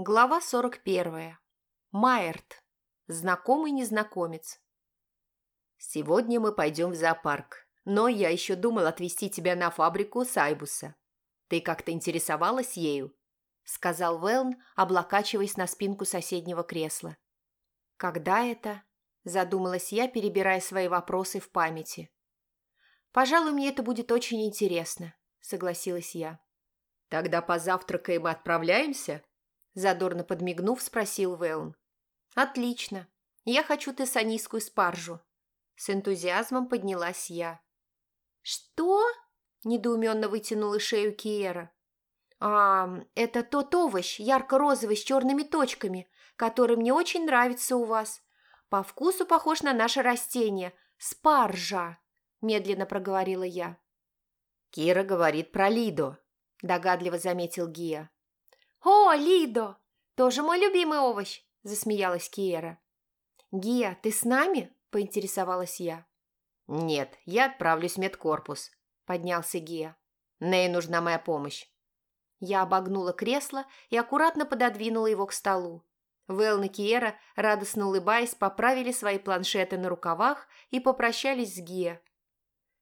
Глава 41. Майерт. Знакомый незнакомец. «Сегодня мы пойдем в зоопарк, но я еще думал отвезти тебя на фабрику Сайбуса. Ты как-то интересовалась ею?» – сказал Велн, облокачиваясь на спинку соседнего кресла. «Когда это?» – задумалась я, перебирая свои вопросы в памяти. «Пожалуй, мне это будет очень интересно», – согласилась я. «Тогда позавтракаем и отправляемся?» Задорно подмигнув, спросил Вэлн. «Отлично. Я хочу тессанийскую спаржу». С энтузиазмом поднялась я. «Что?» – недоуменно вытянула шею Киера. «А, это тот овощ, ярко-розовый, с черными точками, который мне очень нравится у вас. По вкусу похож на наше растение – спаржа», – медленно проговорила я. «Кира говорит про Лидо», – догадливо заметил Гия. «О, Лидо! Тоже мой любимый овощ!» – засмеялась Киера. «Гия, ты с нами?» – поинтересовалась я. «Нет, я отправлюсь в медкорпус», – поднялся Гия. «Ней нужна моя помощь». Я обогнула кресло и аккуратно пододвинула его к столу. Вэлн и Киера, радостно улыбаясь, поправили свои планшеты на рукавах и попрощались с Гия.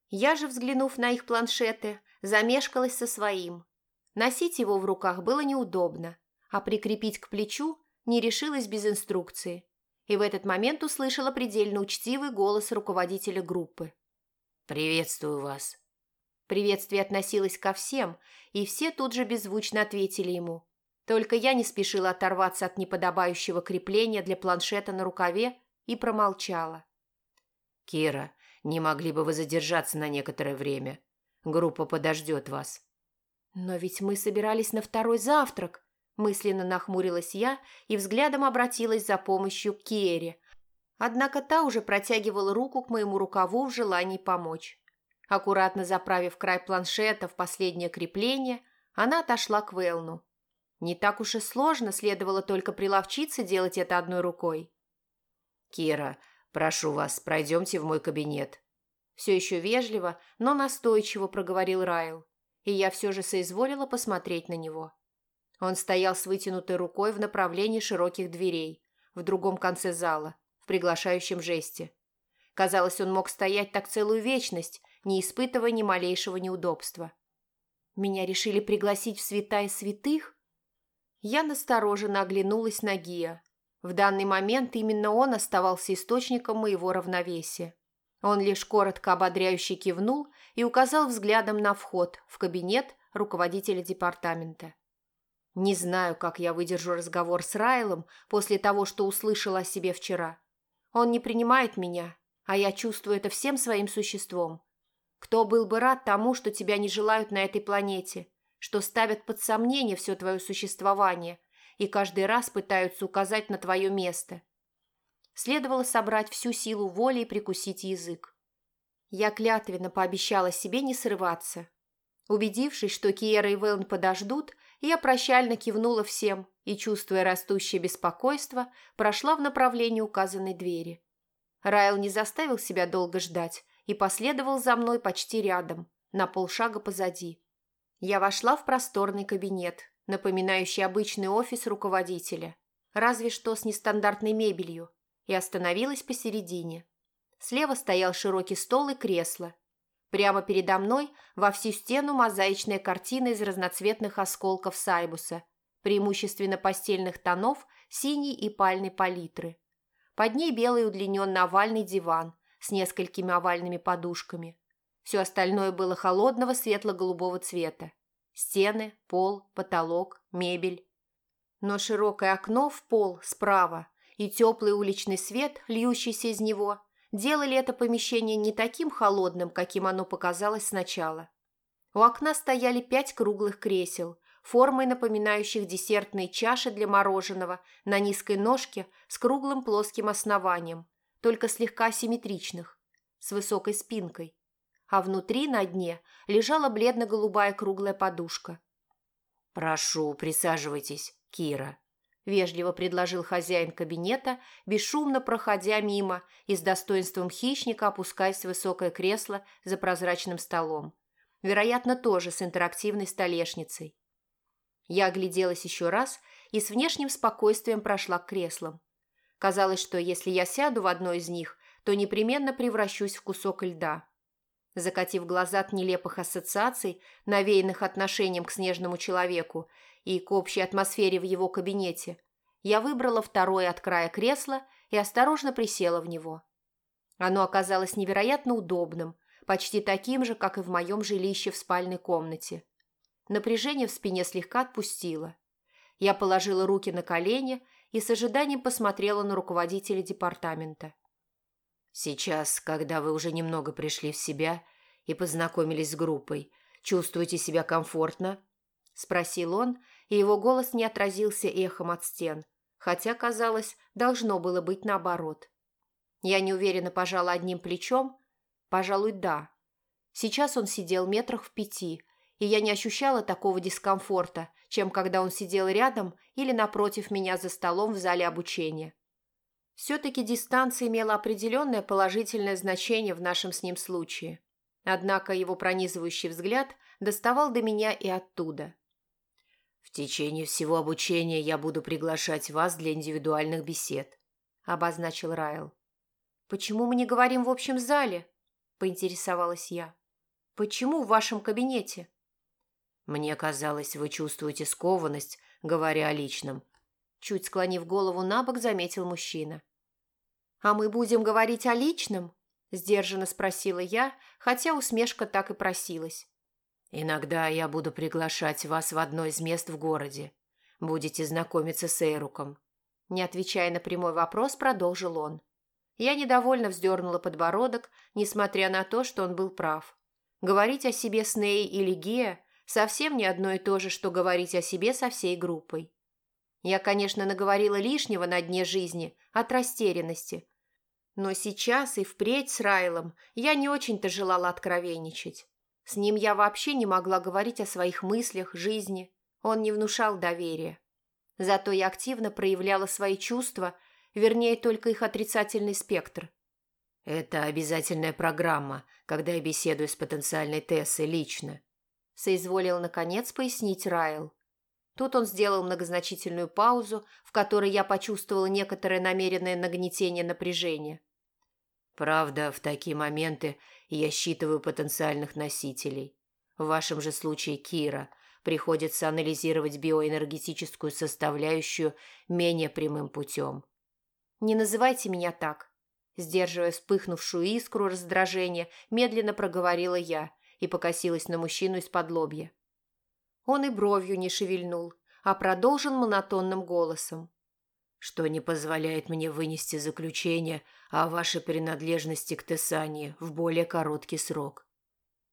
Я же, взглянув на их планшеты, замешкалась со своим. Носить его в руках было неудобно, а прикрепить к плечу не решилась без инструкции. И в этот момент услышала предельно учтивый голос руководителя группы. «Приветствую вас». Приветствие относилось ко всем, и все тут же беззвучно ответили ему. Только я не спешила оторваться от неподобающего крепления для планшета на рукаве и промолчала. «Кира, не могли бы вы задержаться на некоторое время? Группа подождет вас». «Но ведь мы собирались на второй завтрак», – мысленно нахмурилась я и взглядом обратилась за помощью к Киере. Однако та уже протягивала руку к моему рукаву в желании помочь. Аккуратно заправив край планшета в последнее крепление, она отошла к Велну. Не так уж и сложно, следовало только приловчиться делать это одной рукой. «Кира, прошу вас, пройдемте в мой кабинет». Все еще вежливо, но настойчиво проговорил Райл и я все же соизволила посмотреть на него. Он стоял с вытянутой рукой в направлении широких дверей, в другом конце зала, в приглашающем жесте. Казалось, он мог стоять так целую вечность, не испытывая ни малейшего неудобства. Меня решили пригласить в святая святых? Я настороженно оглянулась на Гия. В данный момент именно он оставался источником моего равновесия. Он лишь коротко ободряюще кивнул и указал взглядом на вход в кабинет руководителя департамента. Не знаю, как я выдержу разговор с Райлом после того, что услышал о себе вчера. Он не принимает меня, а я чувствую это всем своим существом. Кто был бы рад тому, что тебя не желают на этой планете, что ставят под сомнение все твое существование и каждый раз пытаются указать на твое место – Следовало собрать всю силу воли и прикусить язык. Я клятвенно пообещала себе не срываться. Убедившись, что Киера и Вэлн подождут, я прощально кивнула всем и, чувствуя растущее беспокойство, прошла в направлении указанной двери. Райл не заставил себя долго ждать и последовал за мной почти рядом, на полшага позади. Я вошла в просторный кабинет, напоминающий обычный офис руководителя, разве что с нестандартной мебелью, и остановилась посередине. Слева стоял широкий стол и кресло. Прямо передо мной во всю стену мозаичная картина из разноцветных осколков сайбуса, преимущественно постельных тонов синей и пальной палитры. Под ней белый удлиненный овальный диван с несколькими овальными подушками. Все остальное было холодного светло-голубого цвета. Стены, пол, потолок, мебель. Но широкое окно в пол справа и теплый уличный свет, льющийся из него, делали это помещение не таким холодным, каким оно показалось сначала. У окна стояли пять круглых кресел, формой напоминающих десертные чаши для мороженого на низкой ножке с круглым плоским основанием, только слегка асимметричных, с высокой спинкой. А внутри, на дне, лежала бледно-голубая круглая подушка. «Прошу, присаживайтесь, Кира», вежливо предложил хозяин кабинета, бесшумно проходя мимо и с достоинством хищника опускаясь в высокое кресло за прозрачным столом. Вероятно, тоже с интерактивной столешницей. Я огляделась еще раз и с внешним спокойствием прошла к креслам. Казалось, что если я сяду в одно из них, то непременно превращусь в кусок льда. Закатив глаза от нелепых ассоциаций, навеянных отношением к снежному человеку и к общей атмосфере в его кабинете, я выбрала второе от края кресла и осторожно присела в него. Оно оказалось невероятно удобным, почти таким же, как и в моем жилище в спальной комнате. Напряжение в спине слегка отпустило. Я положила руки на колени и с ожиданием посмотрела на руководителя департамента. «Сейчас, когда вы уже немного пришли в себя и познакомились с группой, чувствуете себя комфортно?» – спросил он, и его голос не отразился эхом от стен, хотя, казалось, должно было быть наоборот. Я неуверенно пожала одним плечом. Пожалуй, да. Сейчас он сидел метрах в пяти, и я не ощущала такого дискомфорта, чем когда он сидел рядом или напротив меня за столом в зале обучения. Все-таки дистанция имела определенное положительное значение в нашем с ним случае. Однако его пронизывающий взгляд доставал до меня и оттуда. «В течение всего обучения я буду приглашать вас для индивидуальных бесед», – обозначил Райл. «Почему мы не говорим в общем зале?» – поинтересовалась я. «Почему в вашем кабинете?» «Мне казалось, вы чувствуете скованность, говоря о личном». Чуть склонив голову на бок, заметил мужчина. «А мы будем говорить о личном?» – сдержанно спросила я, хотя усмешка так и просилась. «Иногда я буду приглашать вас в одно из мест в городе. Будете знакомиться с Эйруком». Не отвечая на прямой вопрос, продолжил он. Я недовольно вздернула подбородок, несмотря на то, что он был прав. Говорить о себе с Ней или Гея совсем не одно и то же, что говорить о себе со всей группой. Я, конечно, наговорила лишнего на дне жизни от растерянности. Но сейчас и впредь с Райлом я не очень-то желала откровенничать. С ним я вообще не могла говорить о своих мыслях, жизни. Он не внушал доверия. Зато я активно проявляла свои чувства, вернее, только их отрицательный спектр. «Это обязательная программа, когда я беседую с потенциальной Тессой лично», соизволил, наконец, пояснить Райл. Тут он сделал многозначительную паузу, в которой я почувствовала некоторое намеренное нагнетение напряжения. «Правда, в такие моменты я считываю потенциальных носителей. В вашем же случае Кира приходится анализировать биоэнергетическую составляющую менее прямым путем». «Не называйте меня так», – сдерживая вспыхнувшую искру раздражения, медленно проговорила я – и покосилась на мужчину из-под лобья. Он и бровью не шевельнул, а продолжил монотонным голосом. «Что не позволяет мне вынести заключение о вашей принадлежности к Тесании в более короткий срок».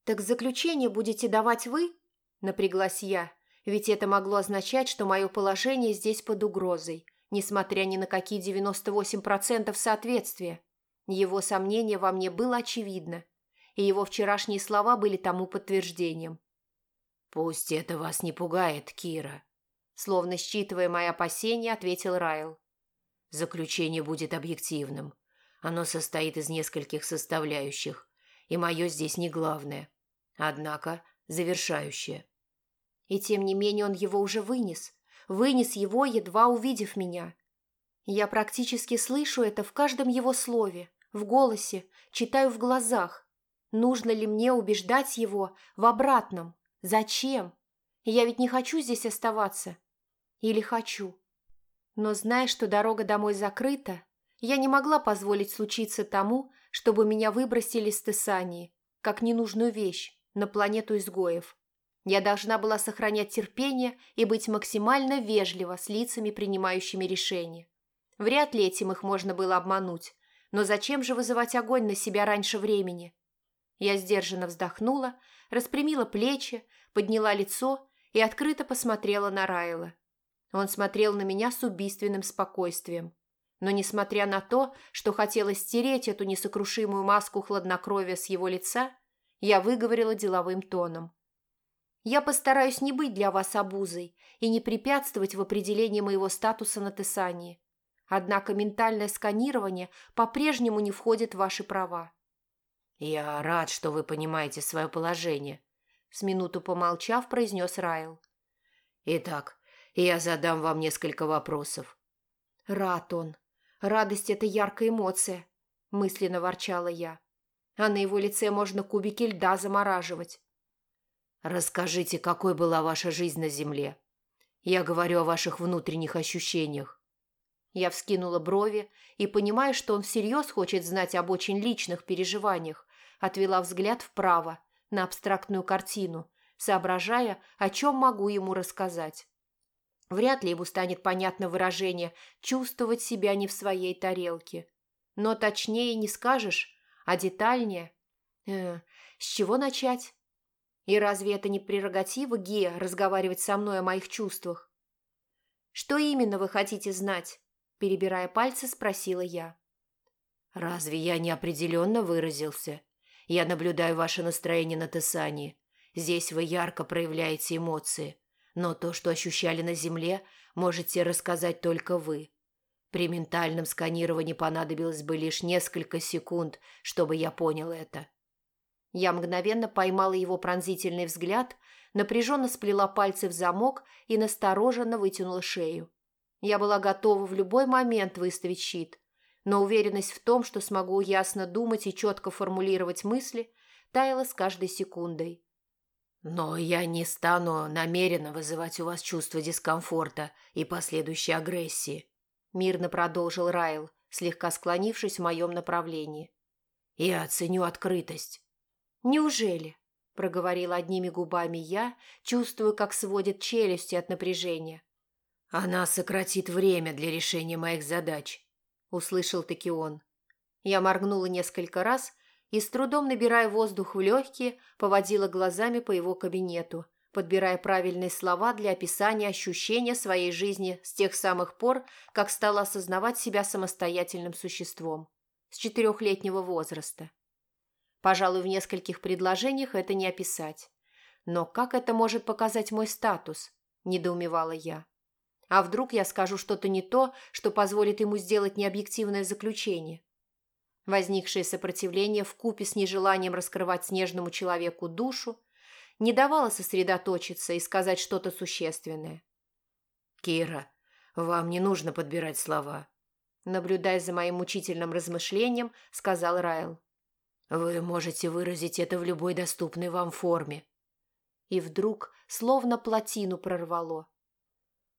«Так заключение будете давать вы?» – напряглась я, ведь это могло означать, что мое положение здесь под угрозой, несмотря ни на какие 98% соответствия. Его сомнение во мне было очевидно – и его вчерашние слова были тому подтверждением. «Пусть это вас не пугает, Кира», словно считывая мои опасения, ответил Райл. «Заключение будет объективным. Оно состоит из нескольких составляющих, и мое здесь не главное, однако завершающее». И тем не менее он его уже вынес. Вынес его, едва увидев меня. Я практически слышу это в каждом его слове, в голосе, читаю в глазах. Нужно ли мне убеждать его в обратном? Зачем? Я ведь не хочу здесь оставаться. Или хочу? Но зная, что дорога домой закрыта, я не могла позволить случиться тому, чтобы меня выбросили с Тессании, как ненужную вещь, на планету изгоев. Я должна была сохранять терпение и быть максимально вежлива с лицами, принимающими решения. Вряд ли этим их можно было обмануть, но зачем же вызывать огонь на себя раньше времени? Я сдержанно вздохнула, распрямила плечи, подняла лицо и открыто посмотрела на Райла. Он смотрел на меня с убийственным спокойствием. Но, несмотря на то, что хотела стереть эту несокрушимую маску хладнокровия с его лица, я выговорила деловым тоном. «Я постараюсь не быть для вас обузой и не препятствовать в определении моего статуса на Тесании. Однако ментальное сканирование по-прежнему не входит в ваши права. «Я рад, что вы понимаете свое положение», – с минуту помолчав, произнес Райл. «Итак, и я задам вам несколько вопросов». «Рад он. Радость – это яркая эмоция», – мысленно ворчала я. «А на его лице можно кубики льда замораживать». «Расскажите, какой была ваша жизнь на Земле? Я говорю о ваших внутренних ощущениях». Я вскинула брови и, понимая, что он всерьез хочет знать об очень личных переживаниях, отвела взгляд вправо, на абстрактную картину, соображая, о чем могу ему рассказать. Вряд ли ему станет понятно выражение «чувствовать себя не в своей тарелке». Но точнее не скажешь, а детальнее. Э, с чего начать? И разве это не прерогатива Гея разговаривать со мной о моих чувствах? «Что именно вы хотите знать?» Перебирая пальцы, спросила я. «Разве я неопределенно выразился? Я наблюдаю ваше настроение на Тесании. Здесь вы ярко проявляете эмоции, но то, что ощущали на Земле, можете рассказать только вы. При ментальном сканировании понадобилось бы лишь несколько секунд, чтобы я понял это». Я мгновенно поймала его пронзительный взгляд, напряженно сплела пальцы в замок и настороженно вытянула шею. Я была готова в любой момент выставить щит, но уверенность в том, что смогу ясно думать и четко формулировать мысли, таяла с каждой секундой. «Но я не стану намеренно вызывать у вас чувство дискомфорта и последующей агрессии», мирно продолжил Райл, слегка склонившись в моем направлении. «Я оценю открытость». «Неужели?» – проговорила одними губами я, чувствую, как сводит челюсти от напряжения. «Она сократит время для решения моих задач», – услышал таки он. Я моргнула несколько раз и, с трудом набирая воздух в легкие, поводила глазами по его кабинету, подбирая правильные слова для описания ощущения своей жизни с тех самых пор, как стала осознавать себя самостоятельным существом, с четырехлетнего возраста. Пожалуй, в нескольких предложениях это не описать. Но как это может показать мой статус? Недоумевала я. А вдруг я скажу что-то не то, что позволит ему сделать необъективное заключение? Возникшее сопротивление в купе с нежеланием раскрывать снежному человеку душу не давало сосредоточиться и сказать что-то существенное. «Кира, вам не нужно подбирать слова», наблюдая за моим мучительным размышлением, сказал Райл. «Вы можете выразить это в любой доступной вам форме». И вдруг словно плотину прорвало.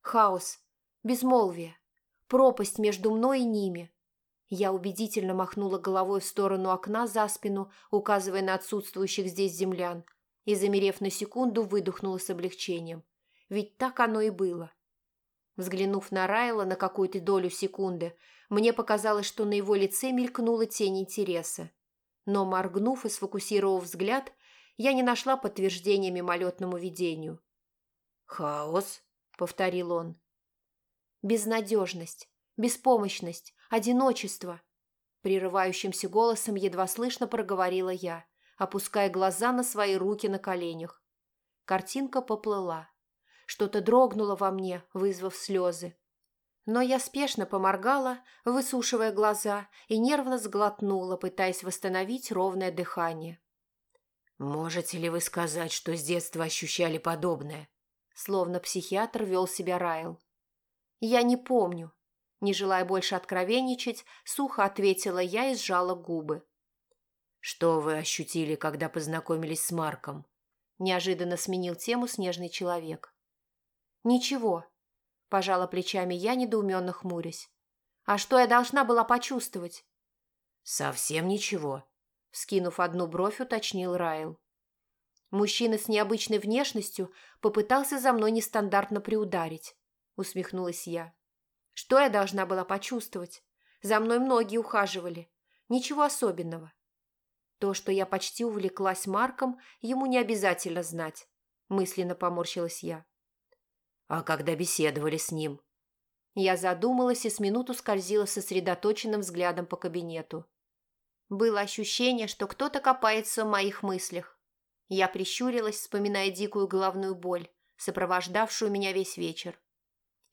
Хаос, безмолвие, пропасть между мной и ними. Я убедительно махнула головой в сторону окна за спину, указывая на отсутствующих здесь землян, и, замерев на секунду, выдохнула с облегчением. Ведь так оно и было. Взглянув на Райла на какую-то долю секунды, мне показалось, что на его лице мелькнула тень интереса. Но, моргнув и сфокусировав взгляд, я не нашла подтверждения мимолетному видению. «Хаос?» – повторил он. «Безнадежность, беспомощность, одиночество», – прерывающимся голосом едва слышно проговорила я, опуская глаза на свои руки на коленях. Картинка поплыла. Что-то дрогнуло во мне, вызвав слезы. Но я спешно поморгала, высушивая глаза, и нервно сглотнула, пытаясь восстановить ровное дыхание. «Можете ли вы сказать, что с детства ощущали подобное?» Словно психиатр вел себя Райл. «Я не помню». Не желая больше откровенничать, сухо ответила я и сжала губы. «Что вы ощутили, когда познакомились с Марком?» Неожиданно сменил тему снежный человек. «Ничего», – пожала плечами я, недоуменно хмурясь. «А что я должна была почувствовать?» «Совсем ничего», – скинув одну бровь, уточнил Райл. Мужчина с необычной внешностью попытался за мной нестандартно приударить, усмехнулась я. Что я должна была почувствовать? За мной многие ухаживали. Ничего особенного. То, что я почти увлеклась Марком, ему не обязательно знать, мысленно поморщилась я. А когда беседовали с ним? Я задумалась и с минуту скользила сосредоточенным взглядом по кабинету. Было ощущение, что кто-то копается в моих мыслях. Я прищурилась, вспоминая дикую головную боль, сопровождавшую меня весь вечер.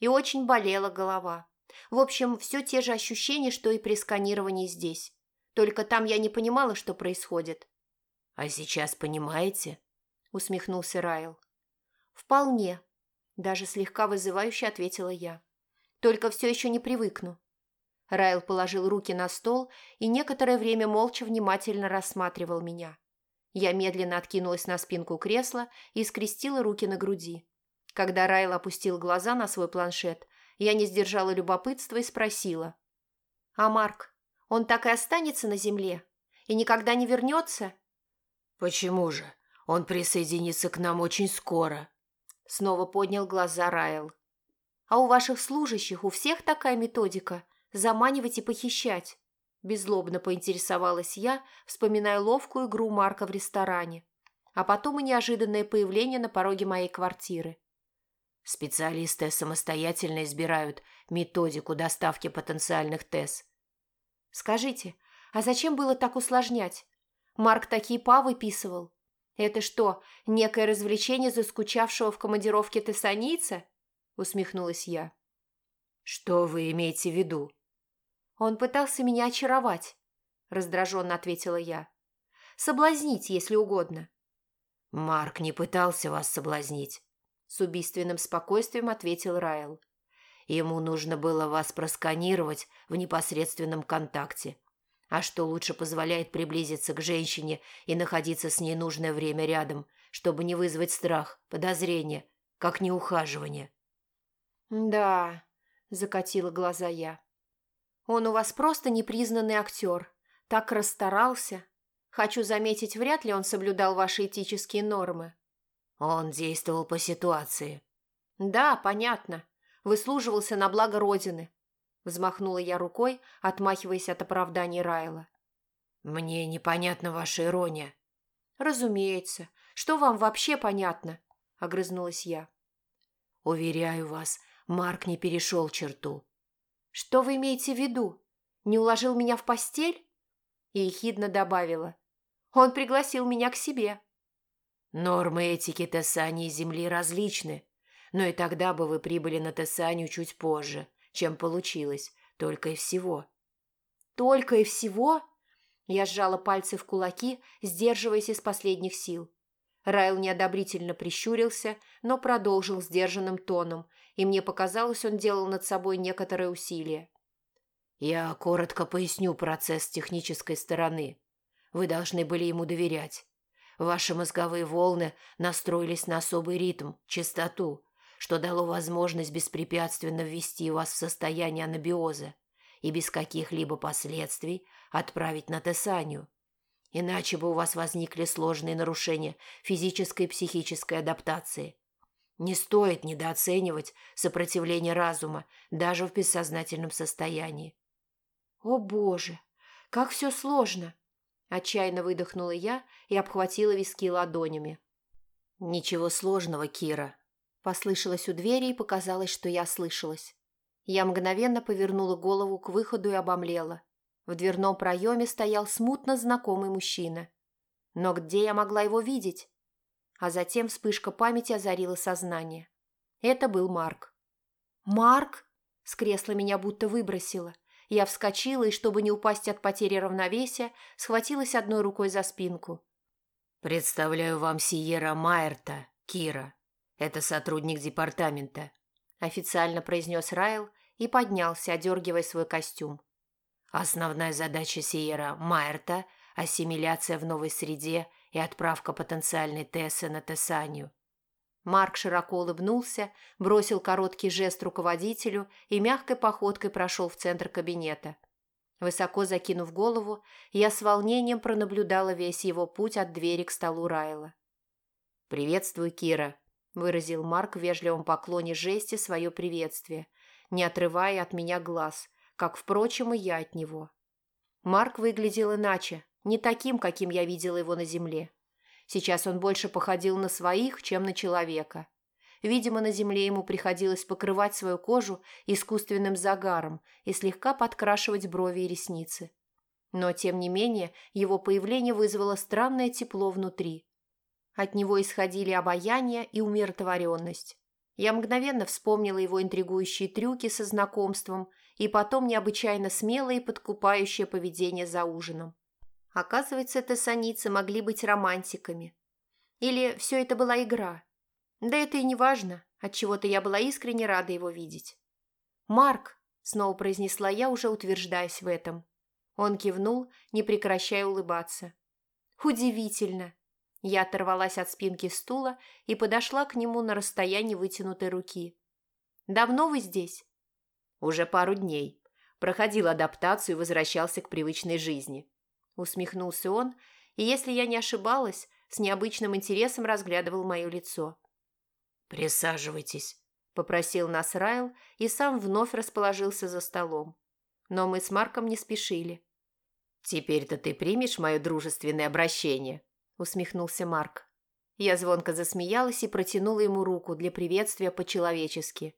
И очень болела голова. В общем, все те же ощущения, что и при сканировании здесь. Только там я не понимала, что происходит. «А сейчас понимаете?» – усмехнулся Райл. «Вполне», Даже слегка вызывающе ответила я. «Только все еще не привыкну». Райл положил руки на стол и некоторое время молча внимательно рассматривал меня. Я медленно откинулась на спинку кресла и скрестила руки на груди. Когда Райл опустил глаза на свой планшет, я не сдержала любопытства и спросила. «А Марк, он так и останется на земле? И никогда не вернется?» «Почему же? Он присоединится к нам очень скоро», – снова поднял глаза Райл. «А у ваших служащих у всех такая методика – заманивать и похищать?» Беззлобно поинтересовалась я, вспоминая ловкую игру Марка в ресторане, а потом и неожиданное появление на пороге моей квартиры. Специалисты самостоятельно избирают методику доставки потенциальных ТЭС. Скажите, а зачем было так усложнять? Марк такие па выписывал. Это что, некое развлечение заскучавшего в командировке тессанийца? Усмехнулась я. Что вы имеете в виду? Он пытался меня очаровать, раздраженно ответила я. Соблазнить, если угодно. Марк не пытался вас соблазнить. С убийственным спокойствием ответил Райл. Ему нужно было вас просканировать в непосредственном контакте. А что лучше позволяет приблизиться к женщине и находиться с ней нужное время рядом, чтобы не вызвать страх, подозрение, как неухаживание? «Да», – закатила глаза я. «Он у вас просто непризнанный актер. Так расстарался. Хочу заметить, вряд ли он соблюдал ваши этические нормы». Он действовал по ситуации. Да, понятно. Выслуживался на благо Родины. Взмахнула я рукой, отмахиваясь от оправданий Райла. Мне непонятна ваша ирония. Разумеется. Что вам вообще понятно? Огрызнулась я. Уверяю вас, Марк не перешел черту. Что вы имеете в виду? Не уложил меня в постель? И ехидно добавила. Он пригласил меня к себе. Нормы этики Тессании Земли различны, но и тогда бы вы прибыли на Тессанию чуть позже, чем получилось, только и всего». «Только и всего?» Я сжала пальцы в кулаки, сдерживаясь из последних сил. Райл неодобрительно прищурился, но продолжил сдержанным тоном, и мне показалось, он делал над собой некоторые усилия. «Я коротко поясню процесс технической стороны. Вы должны были ему доверять. Ваши мозговые волны настроились на особый ритм, частоту, что дало возможность беспрепятственно ввести вас в состояние анабиоза и без каких-либо последствий отправить на Тессанию. Иначе бы у вас возникли сложные нарушения физической и психической адаптации. Не стоит недооценивать сопротивление разума даже в бессознательном состоянии. «О боже, как все сложно!» Отчаянно выдохнула я и обхватила виски ладонями. «Ничего сложного, Кира», – послышалось у двери и показалось, что я слышалась. Я мгновенно повернула голову к выходу и обомлела. В дверном проеме стоял смутно знакомый мужчина. Но где я могла его видеть? А затем вспышка памяти озарила сознание. Это был Марк. «Марк?» – с кресла меня будто выбросило. Я вскочила и, чтобы не упасть от потери равновесия, схватилась одной рукой за спинку. «Представляю вам Сиера Майерта, Кира. Это сотрудник департамента», – официально произнес Райл и поднялся, одергивая свой костюм. «Основная задача Сиера Майерта – ассимиляция в новой среде и отправка потенциальной Тессы на Тессанию. Марк широко улыбнулся, бросил короткий жест руководителю и мягкой походкой прошел в центр кабинета. Высоко закинув голову, я с волнением пронаблюдала весь его путь от двери к столу Райла. «Приветствую, Кира», – выразил Марк в вежливом поклоне жести свое приветствие, не отрывая от меня глаз, как, впрочем, и я от него. Марк выглядел иначе, не таким, каким я видела его на земле. Сейчас он больше походил на своих, чем на человека. Видимо, на земле ему приходилось покрывать свою кожу искусственным загаром и слегка подкрашивать брови и ресницы. Но, тем не менее, его появление вызвало странное тепло внутри. От него исходили обаяние и умиротворенность. Я мгновенно вспомнила его интригующие трюки со знакомством и потом необычайно смелое и подкупающее поведение за ужином. Оказывается, тессаницы могли быть романтиками. Или все это была игра? Да это и не важно. Отчего-то я была искренне рада его видеть. «Марк!» – снова произнесла я, уже утверждаясь в этом. Он кивнул, не прекращая улыбаться. «Удивительно!» Я оторвалась от спинки стула и подошла к нему на расстоянии вытянутой руки. «Давно вы здесь?» «Уже пару дней. Проходил адаптацию и возвращался к привычной жизни». Усмехнулся он, и, если я не ошибалась, с необычным интересом разглядывал мое лицо. «Присаживайтесь», – попросил нас Райл и сам вновь расположился за столом. Но мы с Марком не спешили. «Теперь-то ты примешь мое дружественное обращение?» – усмехнулся Марк. Я звонко засмеялась и протянула ему руку для приветствия по-человечески.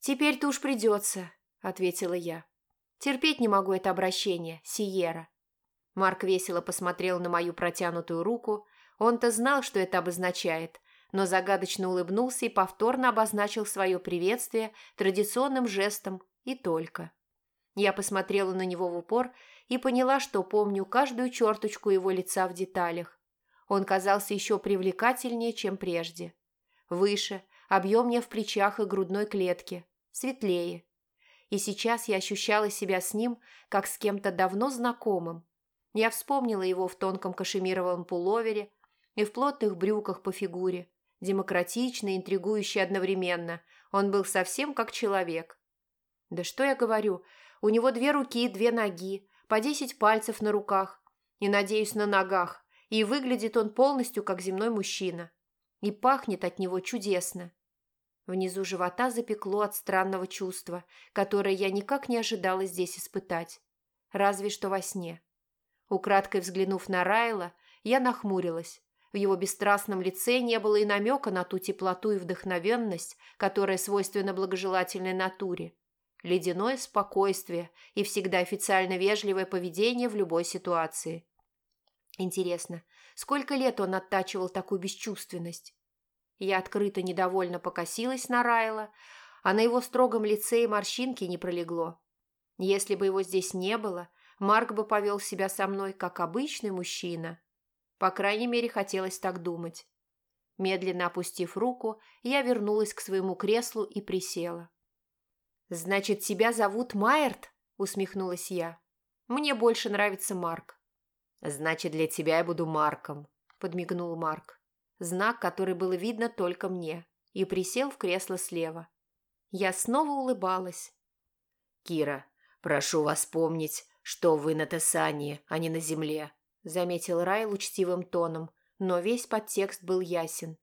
«Теперь-то уж придется», – ответила я. «Терпеть не могу это обращение, Сиера». Марк весело посмотрел на мою протянутую руку. Он-то знал, что это обозначает, но загадочно улыбнулся и повторно обозначил свое приветствие традиционным жестом и только. Я посмотрела на него в упор и поняла, что помню каждую черточку его лица в деталях. Он казался еще привлекательнее, чем прежде. Выше, объемнее в плечах и грудной клетке, светлее. И сейчас я ощущала себя с ним, как с кем-то давно знакомым. Я вспомнила его в тонком кашемировом пуловере и в плотных брюках по фигуре, демократичный, интригующий одновременно. Он был совсем как человек. Да что я говорю, у него две руки, и две ноги, по десять пальцев на руках и, надеюсь, на ногах, и выглядит он полностью как земной мужчина. И пахнет от него чудесно. Внизу живота запекло от странного чувства, которое я никак не ожидала здесь испытать. Разве что во сне. Украдкой взглянув на Райла, я нахмурилась. В его бесстрастном лице не было и намека на ту теплоту и вдохновенность, которая свойственна благожелательной натуре. Ледяное спокойствие и всегда официально вежливое поведение в любой ситуации. Интересно, сколько лет он оттачивал такую бесчувственность? Я открыто недовольно покосилась на Райла, а на его строгом лице и морщинки не пролегло. Если бы его здесь не было, Марк бы повел себя со мной, как обычный мужчина. По крайней мере, хотелось так думать. Медленно опустив руку, я вернулась к своему креслу и присела. «Значит, тебя зовут Майерт?» – усмехнулась я. «Мне больше нравится Марк». «Значит, для тебя я буду Марком», – подмигнул Марк. Знак, который было видно только мне, и присел в кресло слева. Я снова улыбалась. «Кира, прошу вас помнить, что вы на Тесании, а не на земле», – заметил Рай учтивым тоном, но весь подтекст был ясен.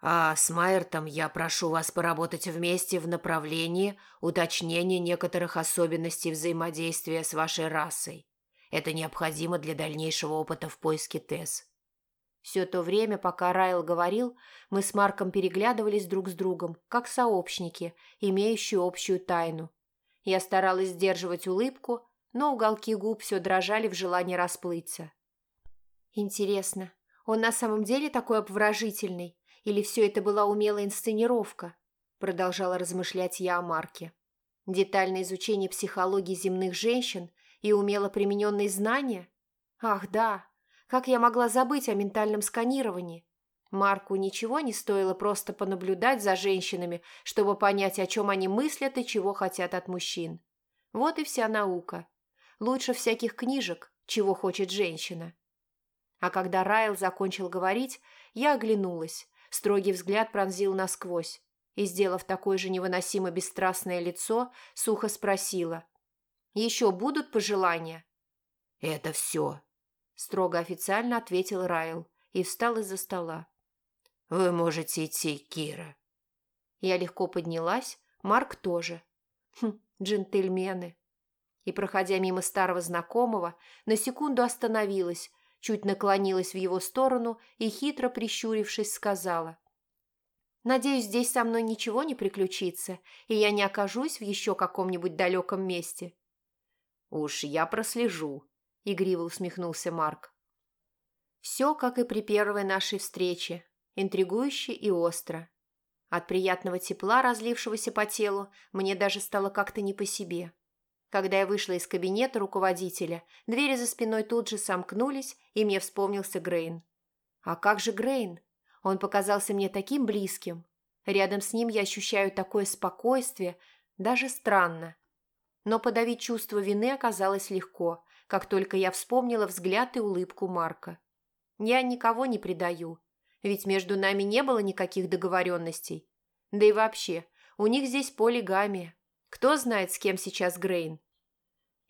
А с Майертом я прошу вас поработать вместе в направлении уточнения некоторых особенностей взаимодействия с вашей расой. Это необходимо для дальнейшего опыта в поиске ТЭС. Все то время, пока Райл говорил, мы с Марком переглядывались друг с другом, как сообщники, имеющие общую тайну. Я старалась сдерживать улыбку, но уголки губ все дрожали в желании расплыться. «Интересно, он на самом деле такой обворожительный?» Или все это была умелая инсценировка? Продолжала размышлять я о Марке. Детальное изучение психологии земных женщин и умело примененные знания? Ах, да. Как я могла забыть о ментальном сканировании? Марку ничего не стоило просто понаблюдать за женщинами, чтобы понять, о чем они мыслят и чего хотят от мужчин. Вот и вся наука. Лучше всяких книжек, чего хочет женщина. А когда Райл закончил говорить, я оглянулась Строгий взгляд пронзил насквозь и, сделав такое же невыносимо бесстрастное лицо, сухо спросила. «Еще будут пожелания?» «Это все», – строго официально ответил Райл и встал из-за стола. «Вы можете идти, Кира». Я легко поднялась, Марк тоже. Хм, джентльмены. И, проходя мимо старого знакомого, на секунду остановилась, чуть наклонилась в его сторону и, хитро прищурившись, сказала. «Надеюсь, здесь со мной ничего не приключится, и я не окажусь в еще каком-нибудь далеком месте». «Уж я прослежу», – игриво усмехнулся Марк. Все, как и при первой нашей встрече, интригующе и остро. От приятного тепла, разлившегося по телу, мне даже стало как-то не по себе. Когда я вышла из кабинета руководителя, двери за спиной тут же сомкнулись, и мне вспомнился Грейн. А как же Грейн? Он показался мне таким близким. Рядом с ним я ощущаю такое спокойствие, даже странно. Но подавить чувство вины оказалось легко, как только я вспомнила взгляд и улыбку Марка. Я никого не предаю, ведь между нами не было никаких договоренностей. Да и вообще, у них здесь полигамия. Кто знает, с кем сейчас Грейн?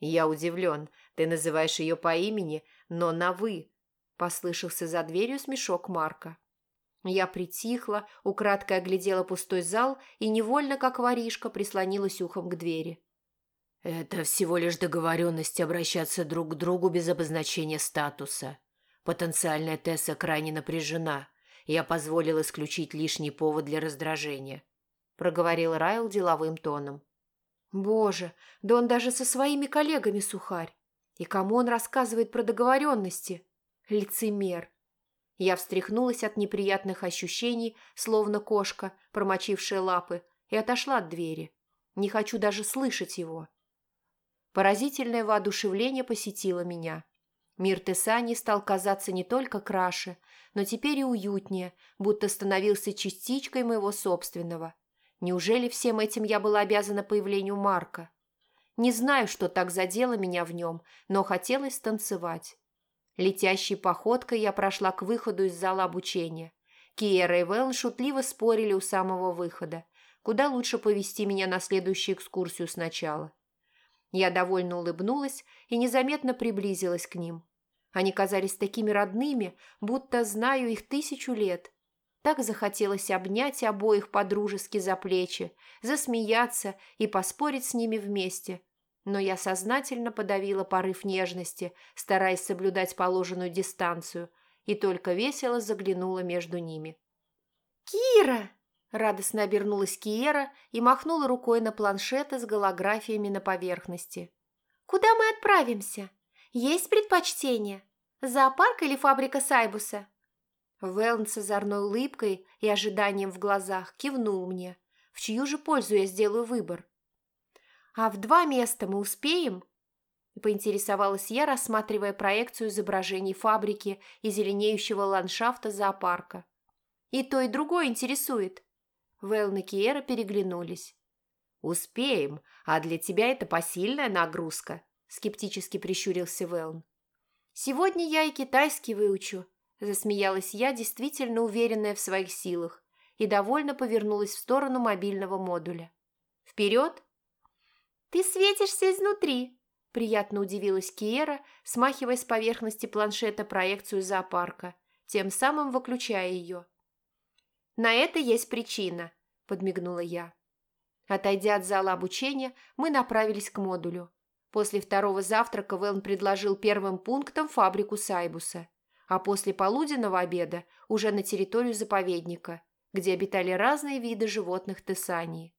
Я удивлен. Ты называешь ее по имени, но на «вы», – послышался за дверью смешок Марка. Я притихла, украдкой оглядела пустой зал и невольно, как воришка, прислонилась ухом к двери. «Это всего лишь договоренность обращаться друг к другу без обозначения статуса. Потенциальная Тесса крайне напряжена. Я позволил исключить лишний повод для раздражения», – проговорил Райл деловым тоном. «Боже, да он даже со своими коллегами сухарь. И кому он рассказывает про договоренности? Лицемер. Я встряхнулась от неприятных ощущений, словно кошка, промочившая лапы, и отошла от двери. Не хочу даже слышать его. Поразительное воодушевление посетило меня. Мир Тесани стал казаться не только краше, но теперь и уютнее, будто становился частичкой моего собственного. Неужели всем этим я была обязана появлению Марка? Не знаю, что так задело меня в нем, но хотелось танцевать. Летящей походкой я прошла к выходу из зала обучения. Киера и Вэлн шутливо спорили у самого выхода, куда лучше повести меня на следующую экскурсию сначала. Я довольно улыбнулась и незаметно приблизилась к ним. Они казались такими родными, будто знаю их тысячу лет. Так захотелось обнять обоих подружески за плечи, засмеяться и поспорить с ними вместе – но я сознательно подавила порыв нежности, стараясь соблюдать положенную дистанцию, и только весело заглянула между ними. «Кира!» – радостно обернулась Киера и махнула рукой на планшеты с голографиями на поверхности. «Куда мы отправимся? Есть предпочтение? Зоопарк или фабрика Сайбуса?» Велн с озорной улыбкой и ожиданием в глазах кивнул мне. В чью же пользу я сделаю выбор? «А в два места мы успеем?» Поинтересовалась я, рассматривая проекцию изображений фабрики и зеленеющего ландшафта зоопарка. «И то, и другое интересует». Вэлн и Киера переглянулись. «Успеем, а для тебя это посильная нагрузка», – скептически прищурился Вэлн. «Сегодня я и китайский выучу», – засмеялась я, действительно уверенная в своих силах, и довольно повернулась в сторону мобильного модуля. «Вперед!» «Ты светишься изнутри», – приятно удивилась Киера, смахивая с поверхности планшета проекцию зоопарка, тем самым выключая ее. «На это есть причина», – подмигнула я. Отойдя от зала обучения, мы направились к модулю. После второго завтрака Вэлн предложил первым пунктом фабрику Сайбуса, а после полуденного обеда уже на территорию заповедника, где обитали разные виды животных Тессании.